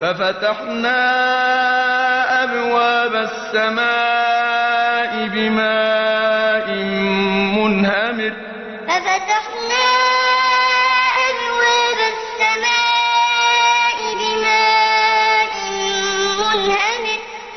ففتحنا أبواب السماء بماء منهمر. ففتحنا أبواب السماء